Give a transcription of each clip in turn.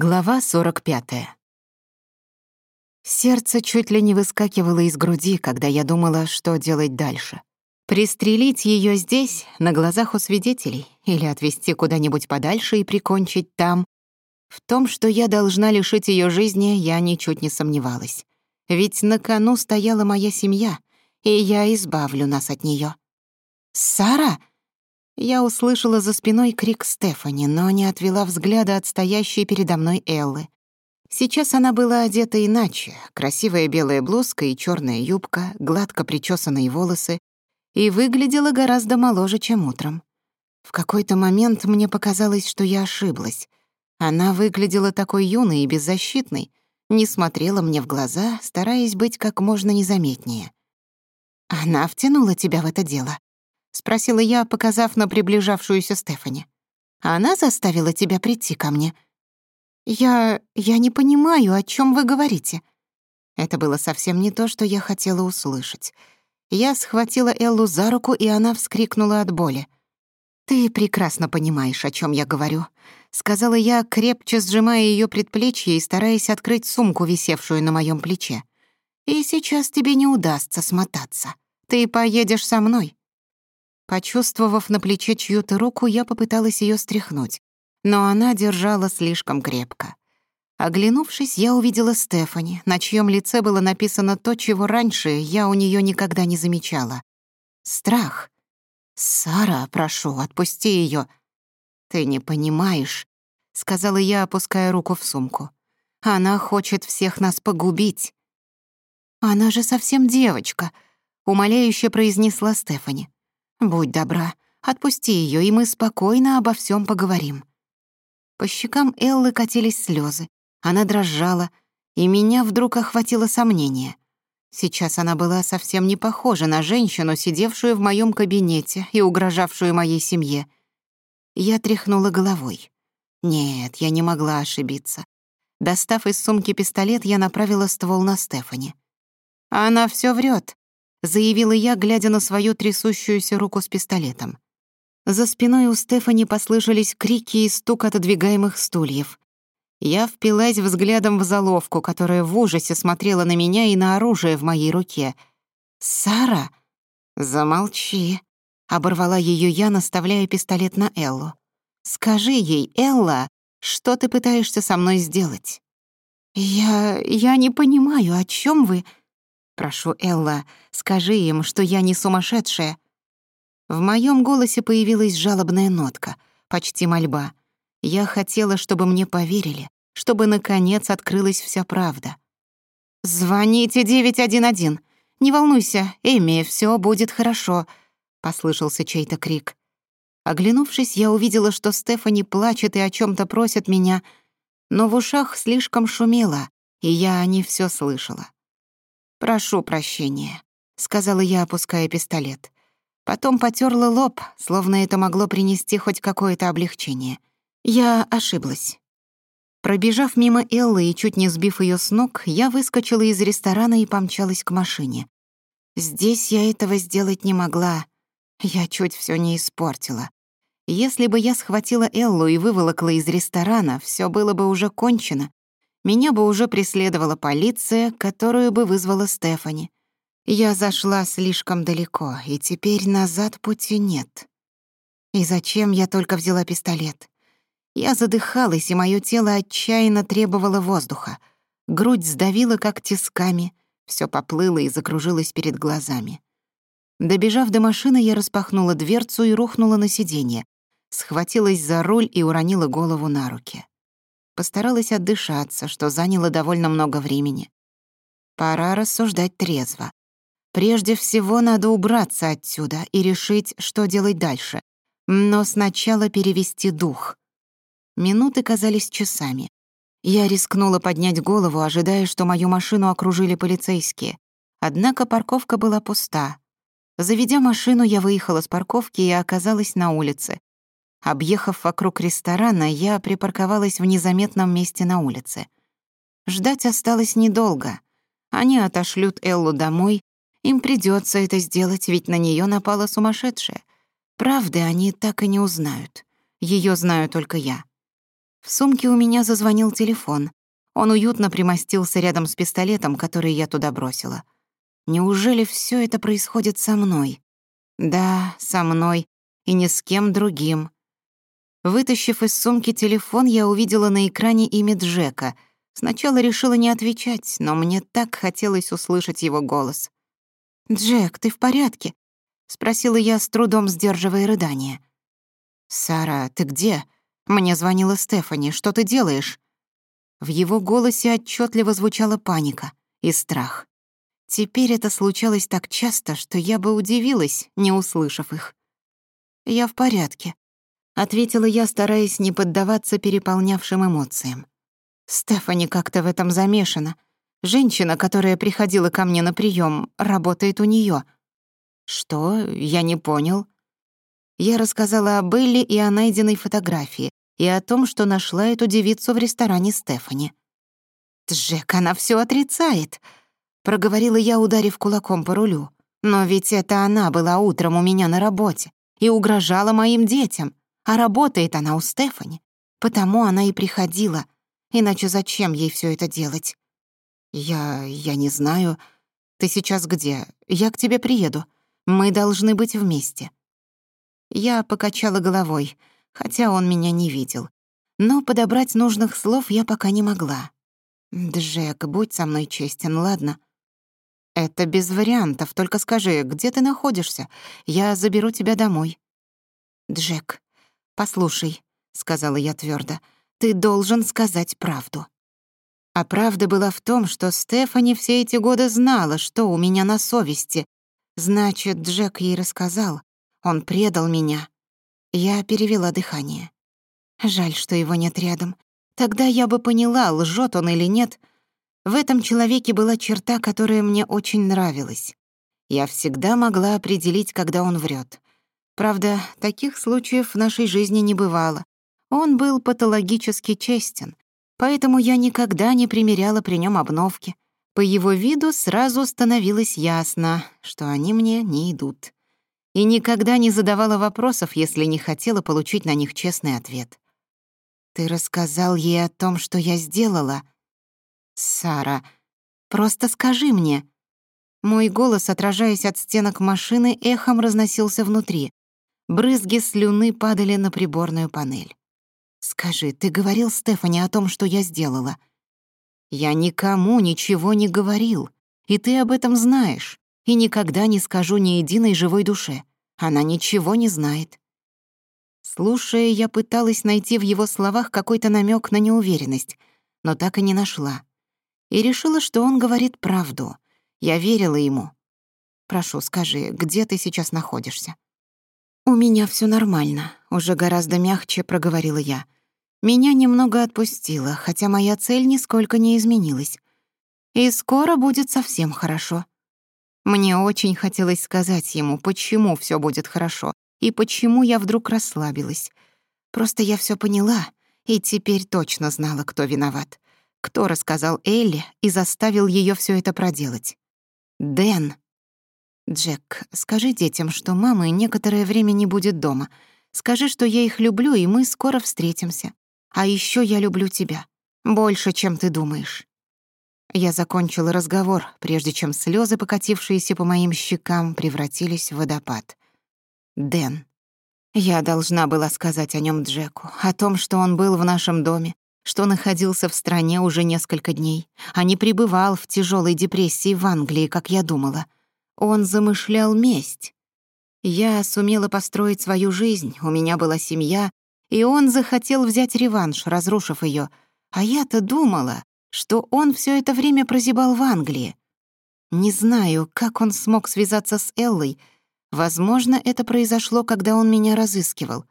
Глава 45. Сердце чуть ли не выскакивало из груди, когда я думала, что делать дальше. Пристрелить ее здесь, на глазах у свидетелей, или отвезти куда-нибудь подальше и прикончить там. В том, что я должна лишить ее жизни, я ничуть не сомневалась. Ведь на кону стояла моя семья, и я избавлю нас от нее. «Сара?» Я услышала за спиной крик Стефани, но не отвела взгляда от стоящей передо мной Эллы. Сейчас она была одета иначе. Красивая белая блузка и черная юбка, гладко причесанные волосы, и выглядела гораздо моложе, чем утром. В какой-то момент мне показалось, что я ошиблась. Она выглядела такой юной и беззащитной, не смотрела мне в глаза, стараясь быть как можно незаметнее. «Она втянула спросила я, показав на приближавшуюся Стефани. «Она заставила тебя прийти ко мне?» «Я... я не понимаю, о чем вы говорите». Это было совсем не то, что я хотела услышать. Я схватила Эллу за руку, и она вскрикнула от боли. «Ты прекрасно понимаешь, о чем я говорю», — сказала я, крепче сжимая ее предплечье и стараясь открыть сумку, висевшую на моем плече. «И сейчас тебе не удастся смотаться. Ты поедешь со мной». Почувствовав на плече чью-то руку, я попыталась ее стряхнуть, но она держала слишком крепко. Оглянувшись, я увидела Стефани, на чьем лице было написано то, чего раньше я у нее никогда не замечала. Страх. «Сара, прошу, отпусти ее. «Ты не понимаешь», — сказала я, опуская руку в сумку. «Она хочет всех нас погубить». «Она же совсем девочка», — умоляюще произнесла Стефани. Будь добра, отпусти ее, и мы спокойно обо всем поговорим. По щекам Эллы катились слезы. Она дрожала, и меня вдруг охватило сомнение. Сейчас она была совсем не похожа на женщину, сидевшую в моем кабинете и угрожавшую моей семье. Я тряхнула головой. Нет, я не могла ошибиться. Достав из сумки пистолет, я направила ствол на Стефани. Она все врет заявила я, глядя на свою трясущуюся руку с пистолетом. За спиной у Стефани послышались крики и стук отодвигаемых стульев. Я впилась взглядом в заловку, которая в ужасе смотрела на меня и на оружие в моей руке. «Сара?» «Замолчи», — оборвала ее я, наставляя пистолет на Эллу. «Скажи ей, Элла, что ты пытаешься со мной сделать?» «Я... я не понимаю, о чем вы...» Прошу, Элла, скажи им, что я не сумасшедшая». В моем голосе появилась жалобная нотка, почти мольба. Я хотела, чтобы мне поверили, чтобы, наконец, открылась вся правда. «Звоните 911. Не волнуйся, Эми, все будет хорошо», — послышался чей-то крик. Оглянувшись, я увидела, что Стефани плачет и о чем то просит меня, но в ушах слишком шумело, и я не все слышала. «Прошу прощения», — сказала я, опуская пистолет. Потом потерла лоб, словно это могло принести хоть какое-то облегчение. Я ошиблась. Пробежав мимо Эллы и чуть не сбив ее с ног, я выскочила из ресторана и помчалась к машине. Здесь я этого сделать не могла. Я чуть все не испортила. Если бы я схватила Эллу и выволокла из ресторана, все было бы уже кончено Меня бы уже преследовала полиция, которую бы вызвала Стефани. Я зашла слишком далеко, и теперь назад пути нет. И зачем я только взяла пистолет? Я задыхалась, и мое тело отчаянно требовало воздуха. Грудь сдавила, как тисками. Все поплыло и закружилось перед глазами. Добежав до машины, я распахнула дверцу и рухнула на сиденье. Схватилась за руль и уронила голову на руки постаралась отдышаться, что заняло довольно много времени. Пора рассуждать трезво. Прежде всего надо убраться отсюда и решить, что делать дальше. Но сначала перевести дух. Минуты казались часами. Я рискнула поднять голову, ожидая, что мою машину окружили полицейские. Однако парковка была пуста. Заведя машину, я выехала с парковки и оказалась на улице. Объехав вокруг ресторана, я припарковалась в незаметном месте на улице. Ждать осталось недолго. Они отошлют Эллу домой. Им придется это сделать, ведь на нее напала сумасшедшая. Правды они так и не узнают. Ее знаю только я. В сумке у меня зазвонил телефон. Он уютно примостился рядом с пистолетом, который я туда бросила. Неужели все это происходит со мной? Да, со мной и ни с кем другим. Вытащив из сумки телефон, я увидела на экране имя Джека. Сначала решила не отвечать, но мне так хотелось услышать его голос. «Джек, ты в порядке?» — спросила я, с трудом сдерживая рыдание. «Сара, ты где?» — мне звонила Стефани. «Что ты делаешь?» В его голосе отчетливо звучала паника и страх. Теперь это случалось так часто, что я бы удивилась, не услышав их. «Я в порядке», ответила я, стараясь не поддаваться переполнявшим эмоциям. Стефани как-то в этом замешана. Женщина, которая приходила ко мне на прием, работает у нее. Что? Я не понял. Я рассказала о Белли и о найденной фотографии, и о том, что нашла эту девицу в ресторане Стефани. «Джек, она все отрицает», — проговорила я, ударив кулаком по рулю. «Но ведь это она была утром у меня на работе и угрожала моим детям. а работает она у Стефани. Потому она и приходила. Иначе зачем ей все это делать?» «Я... я не знаю. Ты сейчас где? Я к тебе приеду. Мы должны быть вместе». Я покачала головой — хотя он меня не видел. Но подобрать нужных слов я пока не могла. «Джек, будь со мной честен, ладно?» «Это без вариантов, только скажи, где ты находишься? Я заберу тебя домой». «Джек, «Послушай», — сказала я твердо, — «ты должен сказать правду». А правда была в том, что Стефани все эти годы знала, что у меня на совести. Значит, Джек ей рассказал. Он предал меня. Я перевела дыхание. Жаль, что его нет рядом. Тогда я бы поняла, лжет он или нет. В этом человеке была черта, которая мне очень нравилась. Я всегда могла определить, когда он врет. Правда, таких случаев в нашей жизни не бывало. Он был патологически честен, поэтому я никогда не примеряла при нем обновки. По его виду сразу становилось ясно, что они мне не идут. И никогда не задавала вопросов, если не хотела получить на них честный ответ. «Ты рассказал ей о том, что я сделала?» «Сара, просто скажи мне». Мой голос, отражаясь от стенок машины, эхом разносился внутри. Брызги слюны падали на приборную панель. «Скажи, ты говорил Стефани о том, что я сделала?» «Я никому ничего не говорил, и ты об этом знаешь, и никогда не скажу ни единой живой душе. Она ничего не знает. Слушая, я пыталась найти в его словах какой-то намек на неуверенность, но так и не нашла. И решила, что он говорит правду. Я верила ему. «Прошу, «У меня всё нормально», — уже гораздо мягче проговорила я. Меня немного отпустило, хотя моя цель нисколько не изменилась. И скоро будет совсем хорошо. Мне очень хотелось сказать ему, почему всё будет хорошо, и почему я вдруг расслабилась. Просто я всё поняла, и теперь точно знала, кто виноват. Кто рассказал Элли и заставил её всё это проделать? Дэн. «Джек, скажи детям, что мамы некоторое время не будет дома. Скажи, что я их люблю, и мы скоро встретимся. А еще я люблю тебя. Больше, чем ты думаешь». Я закончила разговор, прежде чем слезы, покатившиеся по моим щекам, превратились в водопад. Дэн. Я должна была сказать о нем Джеку, о том, что он был в нашем доме, что находился в стране уже несколько дней, а не пребывал в тяжелой депрессии в Англии, как я думала — он замышлял месть. Я сумела построить свою жизнь, у меня была семья, и он захотел взять реванш, разрушив ее. А я-то думала, что он все это время прозябал в Англии. Не знаю, как он смог связаться с Эллой. Возможно, это произошло, когда он меня разыскивал.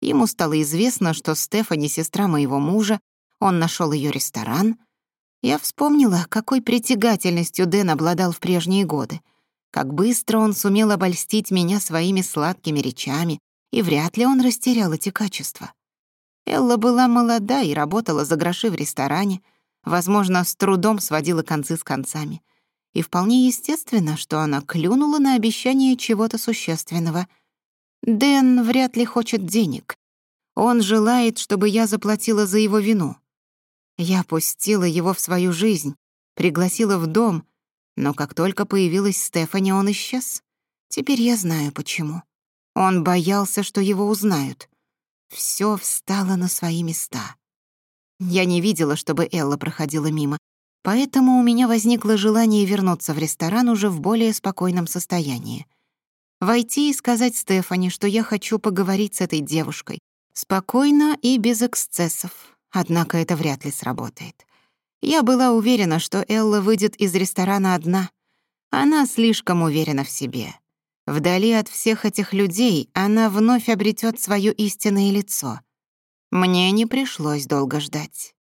Ему стало известно, что Стефани — сестра моего мужа, он нашел ее ресторан. Я вспомнила, какой притягательностью Дэн обладал в прежние годы — как быстро он сумел обольстить меня своими сладкими речами, и вряд ли он растерял эти качества. Элла была молода и работала за гроши в ресторане, возможно, с трудом сводила концы с концами. И вполне естественно, что она клюнула на обещание чего-то существенного. Дэн вряд ли хочет денег. Он желает, чтобы я заплатила за его вину. Я пустила его в свою жизнь, пригласила в дом — но как только появилась Стефани, он исчез. Теперь я знаю, почему. Он боялся, что его узнают. Всё встало на свои места. Я не видела, чтобы Элла проходила мимо, поэтому у меня возникло желание вернуться в ресторан уже в более спокойном состоянии. Войти и сказать Стефани, что я хочу поговорить с этой девушкой. Спокойно и без эксцессов. Однако это вряд ли сработает. Я была уверена, что Элла выйдет из ресторана одна. Она слишком уверена в себе. Вдали от всех этих людей она вновь обретет свое истинное лицо. Мне не пришлось долго ждать.